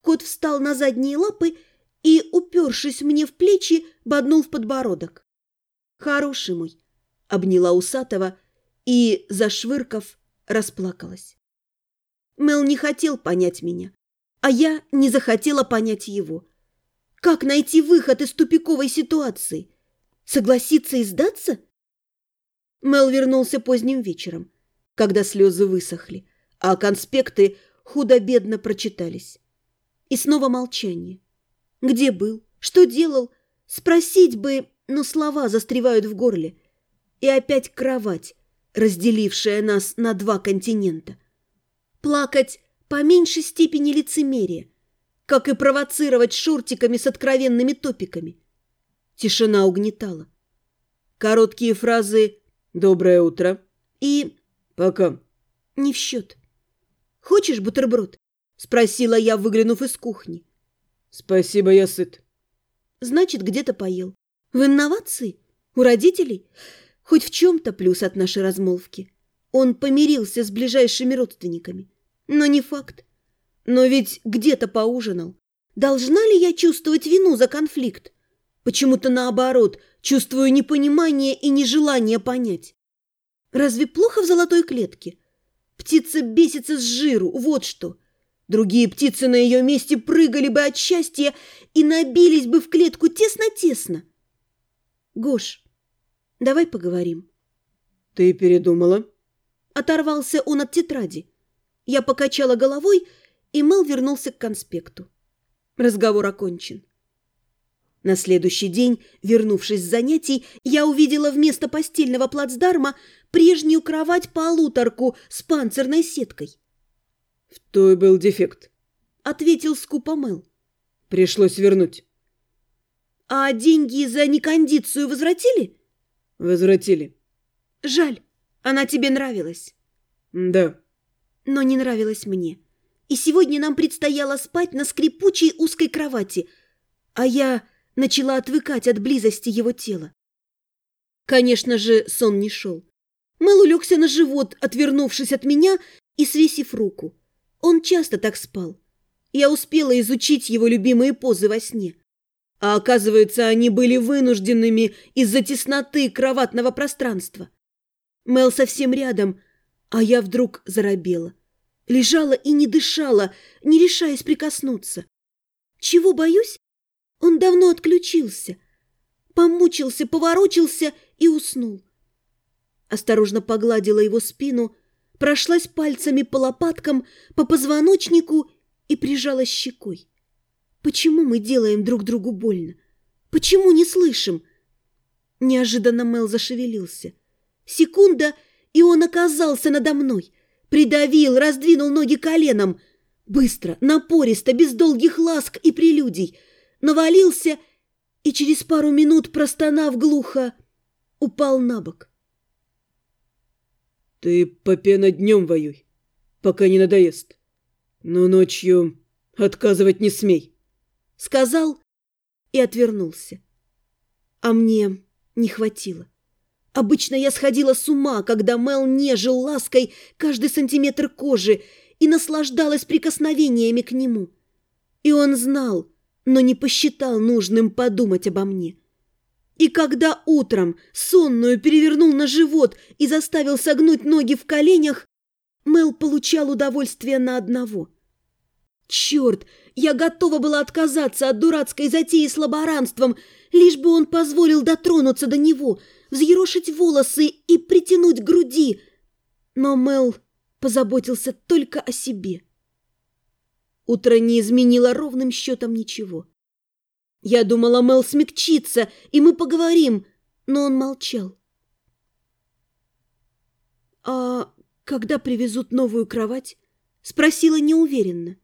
Кот встал на задние лапы и, упершись мне в плечи, боднул в подбородок. «Хороший мой!» — обняла усатого и, зашвырков, расплакалась. Мел не хотел понять меня, а я не захотела понять его. Как найти выход из тупиковой ситуации? Согласиться и сдаться? Мел вернулся поздним вечером, когда слезы высохли, а конспекты худо-бедно прочитались. И снова молчание. Где был? Что делал? Спросить бы, но слова застревают в горле. И опять кровать, разделившая нас на два континента. Плакать по меньшей степени лицемерия, как и провоцировать шортиками с откровенными топиками. Тишина угнетала. Короткие фразы «Доброе утро» и «Пока» не в счет. «Хочешь бутерброд?» – спросила я, выглянув из кухни. «Спасибо, я сыт». «Значит, где-то поел. В инновации? У родителей? Хоть в чем-то плюс от нашей размолвки. Он помирился с ближайшими родственниками. Но не факт. Но ведь где-то поужинал. Должна ли я чувствовать вину за конфликт? Почему-то наоборот, чувствую непонимание и нежелание понять. Разве плохо в золотой клетке? Птица бесится с жиру, вот что. Другие птицы на ее месте прыгали бы от счастья и набились бы в клетку тесно-тесно. Гош, давай поговорим. Ты передумала? Оторвался он от тетради. Я покачала головой, и Мэл вернулся к конспекту. Разговор окончен. На следующий день, вернувшись с занятий, я увидела вместо постельного плацдарма прежнюю кровать-полуторку с панцирной сеткой. «В той был дефект», — ответил скупо Мэл. «Пришлось вернуть». «А деньги за некондицию возвратили?» «Возвратили». «Жаль, она тебе нравилась». «Да». «Но не нравилась мне. И сегодня нам предстояло спать на скрипучей узкой кровати, а я начала отвыкать от близости его тела. Конечно же, сон не шел. Мэл улегся на живот, отвернувшись от меня и свесив руку. Он часто так спал. Я успела изучить его любимые позы во сне. А оказывается, они были вынужденными из-за тесноты кроватного пространства. Мел совсем рядом, а я вдруг заробела. Лежала и не дышала, не решаясь прикоснуться. Чего боюсь? Он давно отключился. Помучился, поворочился и уснул. Осторожно погладила его спину, прошлась пальцами по лопаткам, по позвоночнику и прижала щекой. Почему мы делаем друг другу больно? Почему не слышим? Неожиданно Мел зашевелился. Секунда, и он оказался надо мной. Придавил, раздвинул ноги коленом. Быстро, напористо, без долгих ласк и прелюдий. Навалился и через пару минут, простонав глухо, упал на бок. Ты попена днем воюй, пока не надоест. Но ночью отказывать не смей. Сказал и отвернулся. А мне не хватило. Обычно я сходила с ума, когда Мел нежил лаской каждый сантиметр кожи и наслаждалась прикосновениями к нему. И он знал, но не посчитал нужным подумать обо мне. И когда утром сонную перевернул на живот и заставил согнуть ноги в коленях, Мел получал удовольствие на одного. Черт, я готова была отказаться от дурацкой затеи с лаборантством, лишь бы он позволил дотронуться до него, взъерошить волосы и притянуть груди. Но Мел позаботился только о себе. Утро не изменило ровным счетом ничего. Я думала, Мел смягчится, и мы поговорим, но он молчал. «А когда привезут новую кровать?» — спросила неуверенно.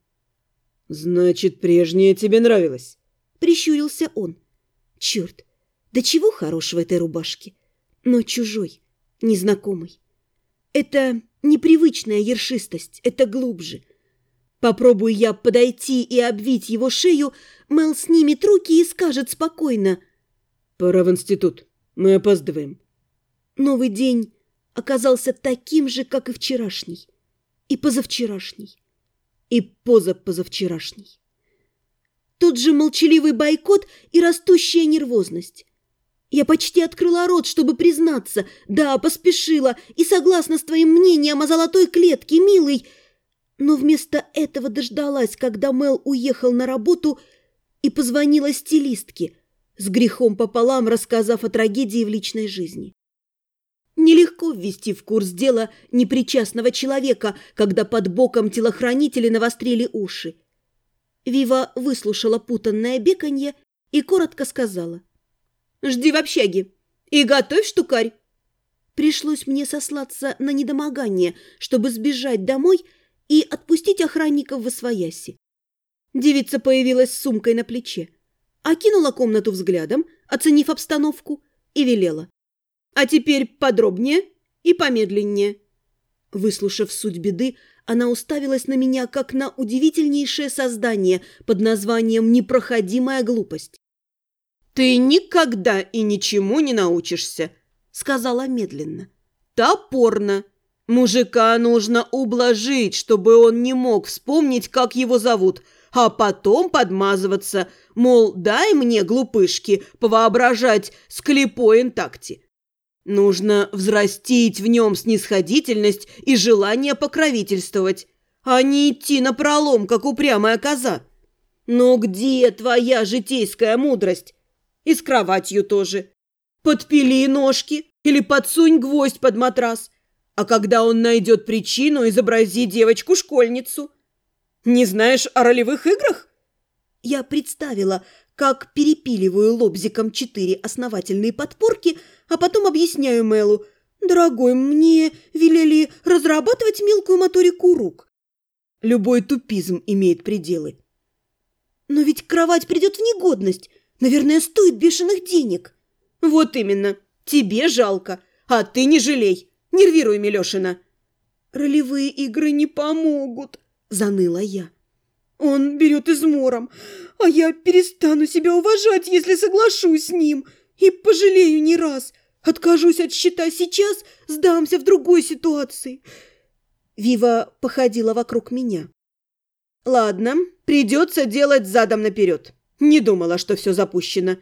«Значит, прежняя тебе нравилась?» — прищурился он. «Черт, да чего хорошего этой рубашки? Но чужой, незнакомый. Это непривычная ершистость, это глубже». Попробую я подойти и обвить его шею, Мел снимет руки и скажет спокойно. «Пора в институт. Мы опаздываем». Новый день оказался таким же, как и вчерашний, и позавчерашний, и позапозавчерашний. тот же молчаливый бойкот и растущая нервозность. Я почти открыла рот, чтобы признаться. Да, поспешила и согласна с твоим мнением о золотой клетке, милый. Но вместо этого дождалась, когда Мел уехал на работу и позвонила стилистке, с грехом пополам рассказав о трагедии в личной жизни. Нелегко ввести в курс дела непричастного человека, когда под боком телохранители навострили уши. Вива выслушала путанное беканье и коротко сказала. «Жди в общаге и готовь штукарь». Пришлось мне сослаться на недомогание, чтобы сбежать домой и отпустить охранников в освояси. Девица появилась с сумкой на плече, окинула комнату взглядом, оценив обстановку, и велела. «А теперь подробнее и помедленнее». Выслушав суть беды, она уставилась на меня, как на удивительнейшее создание под названием «непроходимая глупость». «Ты никогда и ничему не научишься», — сказала медленно. «Топорно. Мужика нужно ублажить, чтобы он не мог вспомнить, как его зовут, а потом подмазываться, мол, дай мне, глупышки, повоображать склепой интакти. Нужно взрастить в нем снисходительность и желание покровительствовать, а не идти на пролом, как упрямая коза. Но где твоя житейская мудрость? И с кроватью тоже. Подпили ножки или подсунь гвоздь под матрас. А когда он найдет причину, изобрази девочку-школьницу. Не знаешь о ролевых играх? Я представила, как перепиливаю лобзиком четыре основательные подпорки, а потом объясняю Мэлу. «Дорогой, мне велели разрабатывать мелкую моторику рук». Любой тупизм имеет пределы. «Но ведь кровать придет в негодность. Наверное, стоит бешеных денег». «Вот именно. Тебе жалко, а ты не жалей. Нервируй Милешина». «Ролевые игры не помогут», – заныла я. Он берет измором, а я перестану себя уважать, если соглашусь с ним, и пожалею не раз. Откажусь от счета сейчас, сдамся в другой ситуации. Вива походила вокруг меня. Ладно, придется делать задом наперед. Не думала, что все запущено.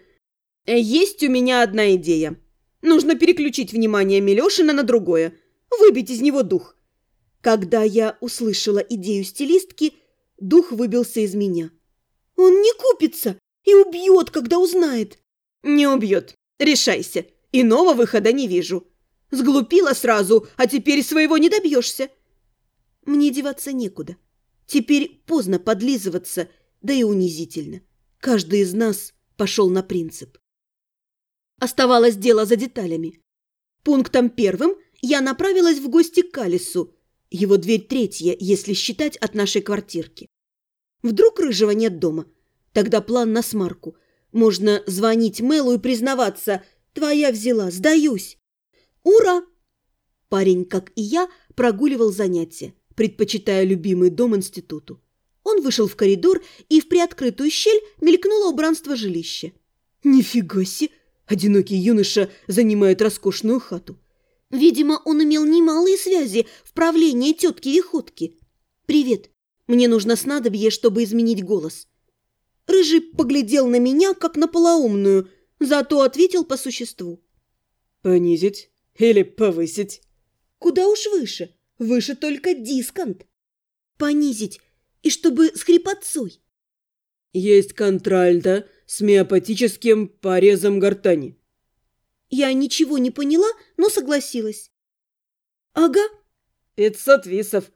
Есть у меня одна идея. Нужно переключить внимание Милешина на другое, выбить из него дух. Когда я услышала идею стилистки, Дух выбился из меня. «Он не купится и убьет, когда узнает!» «Не убьет. Решайся. Иного выхода не вижу. Сглупила сразу, а теперь своего не добьешься». Мне деваться некуда. Теперь поздно подлизываться, да и унизительно. Каждый из нас пошел на принцип. Оставалось дело за деталями. Пунктом первым я направилась в гости к Калису. Его дверь третья, если считать от нашей квартирки. Вдруг Рыжего нет дома? Тогда план на смарку. Можно звонить Мэлу и признаваться. Твоя взяла, сдаюсь. Ура! Парень, как и я, прогуливал занятия, предпочитая любимый дом институту. Он вышел в коридор, и в приоткрытую щель мелькнуло убранство жилища. Нифига себе! Одинокий юноша занимает роскошную хату. Видимо, он имел немалые связи в правлении тетки и ходки. «Привет. Мне нужно снадобье, чтобы изменить голос. Рыжий поглядел на меня, как на полоумную, зато ответил по существу. «Понизить или повысить?» «Куда уж выше. Выше только дисконт. Понизить, и чтобы с хрипотцой». «Есть контральта с миопатическим порезом гортани». Я ничего не поняла, но согласилась. «Ага». «Пятьсот висов.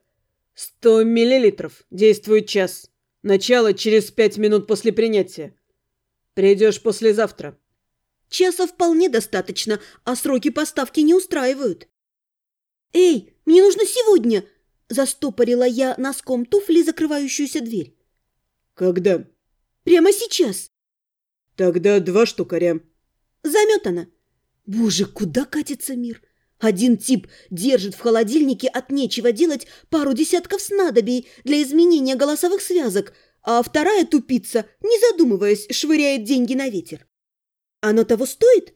«Сто миллилитров. Действует час. Начало через пять минут после принятия. Придешь послезавтра». «Часа вполне достаточно, а сроки поставки не устраивают». «Эй, мне нужно сегодня!» Застопорила я носком туфли закрывающуюся дверь. «Когда?» «Прямо сейчас». «Тогда два штукаря». «Заметано». «Боже, куда катится мир?» Один тип держит в холодильнике от нечего делать пару десятков снадобий для изменения голосовых связок, а вторая тупица, не задумываясь, швыряет деньги на ветер. Оно того стоит?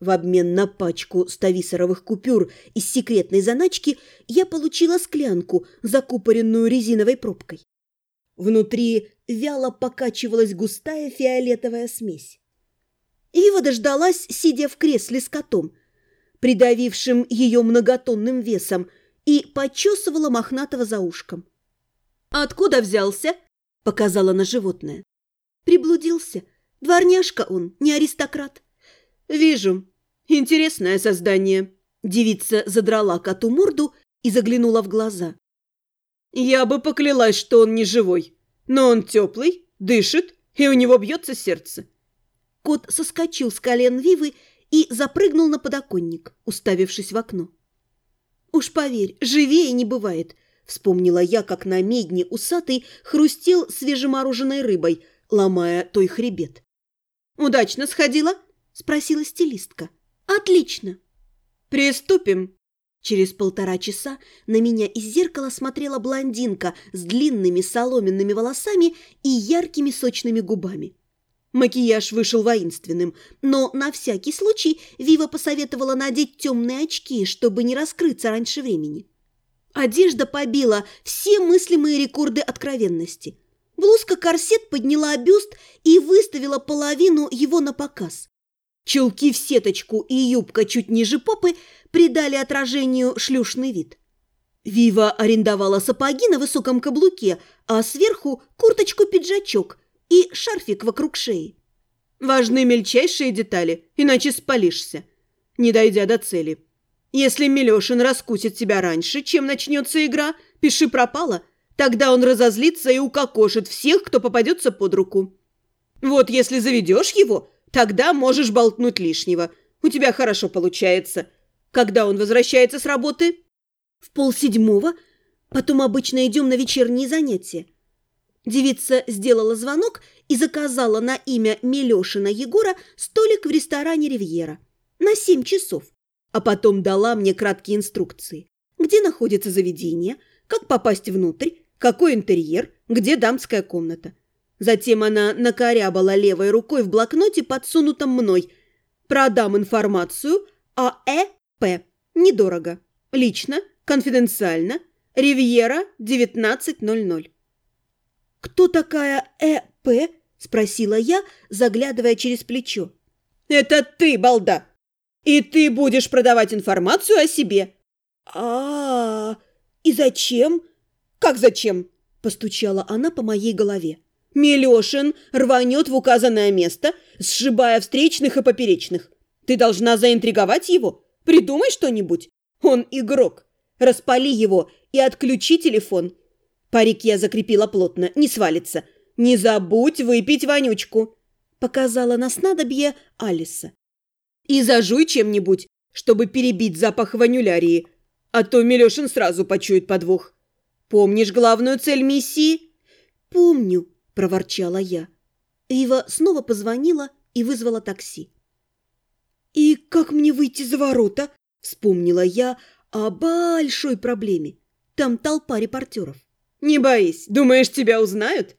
В обмен на пачку стависоровых купюр из секретной заначки я получила склянку, закупоренную резиновой пробкой. Внутри вяло покачивалась густая фиолетовая смесь. Ива дождалась, сидя в кресле с котом, придавившим ее многотонным весом, и почесывала мохнатого за ушком. «Откуда взялся?» – показала на животное. «Приблудился. Дворняжка он, не аристократ». «Вижу. Интересное создание». Девица задрала коту морду и заглянула в глаза. «Я бы поклялась, что он не живой, но он теплый, дышит, и у него бьется сердце». Кот соскочил с колен Вивы и запрыгнул на подоконник, уставившись в окно. «Уж поверь, живее не бывает», — вспомнила я, как на медне усатый хрустел свежемороженой рыбой, ломая той хребет. «Удачно сходила?» — спросила стилистка. «Отлично!» «Приступим!» Через полтора часа на меня из зеркала смотрела блондинка с длинными соломенными волосами и яркими сочными губами. Макияж вышел воинственным, но на всякий случай Вива посоветовала надеть темные очки, чтобы не раскрыться раньше времени. Одежда побила все мыслимые рекорды откровенности. Блузка-корсет подняла бюст и выставила половину его на показ. Чулки в сеточку и юбка чуть ниже попы придали отражению шлюшный вид. Вива арендовала сапоги на высоком каблуке, а сверху курточку-пиджачок – и шарфик вокруг шеи. Важны мельчайшие детали, иначе спалишься, не дойдя до цели. Если Милешин раскусит тебя раньше, чем начнется игра, пиши пропало, тогда он разозлится и укокошит всех, кто попадется под руку. Вот если заведешь его, тогда можешь болтнуть лишнего. У тебя хорошо получается. Когда он возвращается с работы? В полседьмого. Потом обычно идем на вечерние занятия. Девица сделала звонок и заказала на имя Милешина Егора столик в ресторане «Ривьера» на семь часов, а потом дала мне краткие инструкции. Где находится заведение, как попасть внутрь, какой интерьер, где дамская комната. Затем она накорябала левой рукой в блокноте, подсунутом мной. Продам информацию о ЭП. Недорого. Лично, конфиденциально. Ривьера, 19.00. «Кто такая Э.П.?» – спросила я, заглядывая через плечо. «Это ты, балда! И ты будешь продавать информацию о себе!» а, -а, -а И зачем?» «Как зачем?» – постучала она по моей голове. «Милешин рванет в указанное место, сшибая встречных и поперечных. Ты должна заинтриговать его. Придумай что-нибудь. Он игрок. Распали его и отключи телефон. Парик я закрепила плотно, не свалится. «Не забудь выпить вонючку!» Показала на снадобье Алиса. «И зажуй чем-нибудь, чтобы перебить запах ванюлярии, а то Милешин сразу почует подвох. Помнишь главную цель миссии?» «Помню», – проворчала я. Ива снова позвонила и вызвала такси. «И как мне выйти за ворота?» – вспомнила я о большой проблеме. Там толпа репортеров. «Не боись, думаешь, тебя узнают?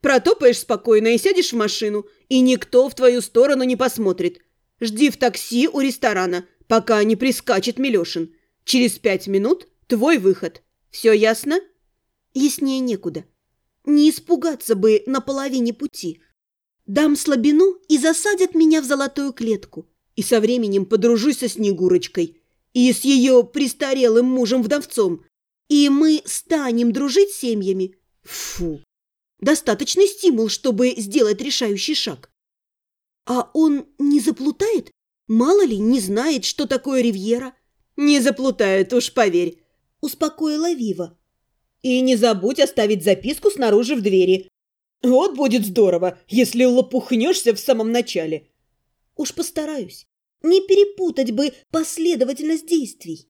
Протопаешь спокойно и сядешь в машину, и никто в твою сторону не посмотрит. Жди в такси у ресторана, пока не прискачет Милешин. Через пять минут твой выход. Все ясно?» Яснее некуда. Не испугаться бы на половине пути. Дам слабину и засадят меня в золотую клетку. И со временем подружусь со Снегурочкой. И с ее престарелым мужем-вдовцом, и мы станем дружить семьями. Фу! Достаточный стимул, чтобы сделать решающий шаг. А он не заплутает? Мало ли, не знает, что такое ривьера. Не заплутает, уж поверь, успокоила Вива. И не забудь оставить записку снаружи в двери. Вот будет здорово, если лопухнешься в самом начале. Уж постараюсь. Не перепутать бы последовательность действий.